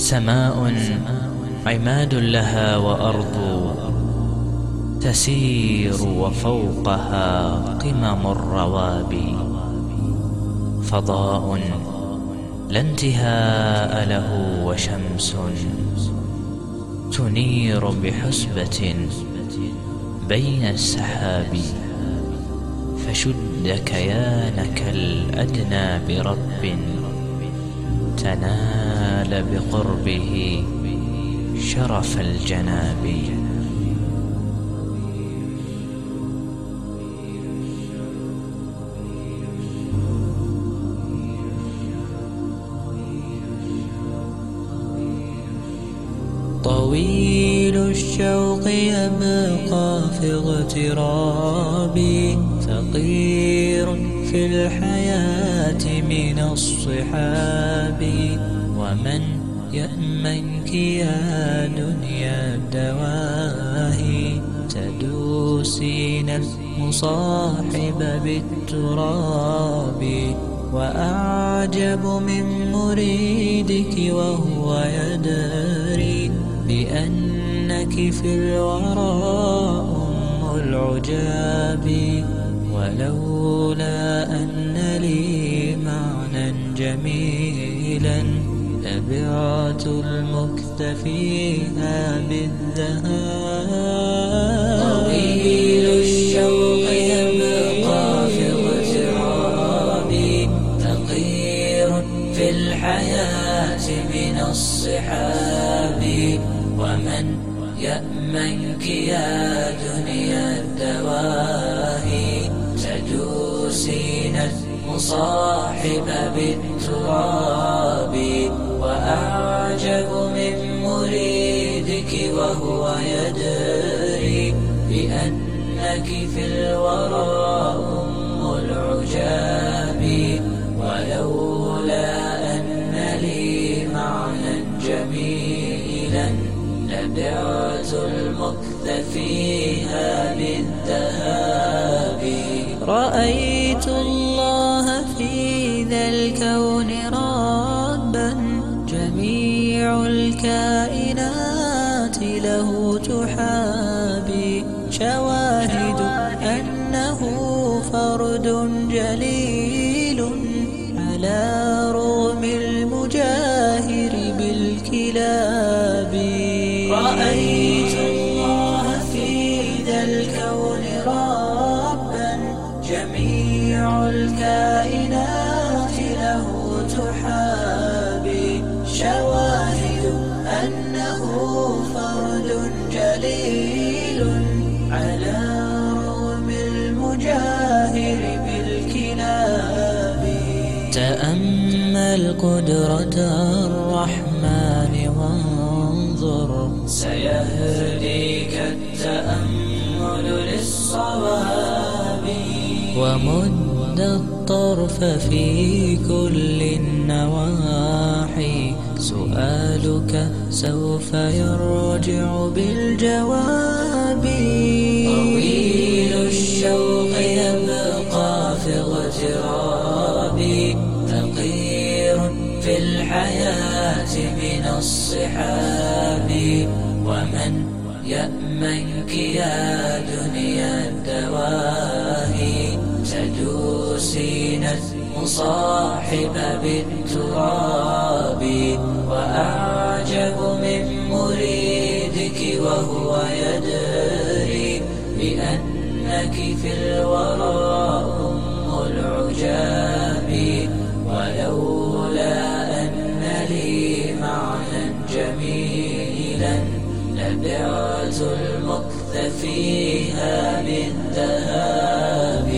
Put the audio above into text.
سماء عماد لها وأرض تسير وفوقها قمم الروابي فضاء لا انتهاء له وشمس تنير بحسبة بين السحاب. فشد كيانك الأدنى برب تنال بقربه شرف الجناب. طويل الشوق يبقى في اغترابي ثقير في من الصحاب ومن يأمنك يا دنيا الدواهي تدوسين المصاحب بالتراب وأعجب من مريدك وهو يدري بأنك في الورى أم العجاب. ولولا لبعت المكتفيها بالذهاب. طويل الشوق يبقى في اغترابي ثقير في الحياة من الصحاب. ومن يأمنك يا دنيا الدواهي. تدوسين المصاحب بالتراب وأعجب من مريدك وهو يدري بأنك في الورى أم العجاب ولولا أن لي معنى جميلا لبعت المكث فيها بالذهاب. رأيت الله الكائنات له تحابي. شواهد أنه فرد جليل على رغم المجاهر بالكلاب. رأيت الله في ذا الكون ربا جميع الكائنات أنه فرد جليل على رغم المجاهر بالكلاب. تأمل قدرة الرحمن وانظر سيهديك التأمل للصواب. ومد الطرف في كل سؤالك سوف يرجع بالجواب. طويل الشوق يبقى في اغترابي ثقير في الحياة من الصحاب. ومن يأمنك يا دنيا الدواهي تدوسين المصاحب بالتراب وأعجب من مريدك وهو يدري بأنك في الورى أم العجاب. ولولا أن لي معنى جميلا لبعت المكث فيها بالذهاب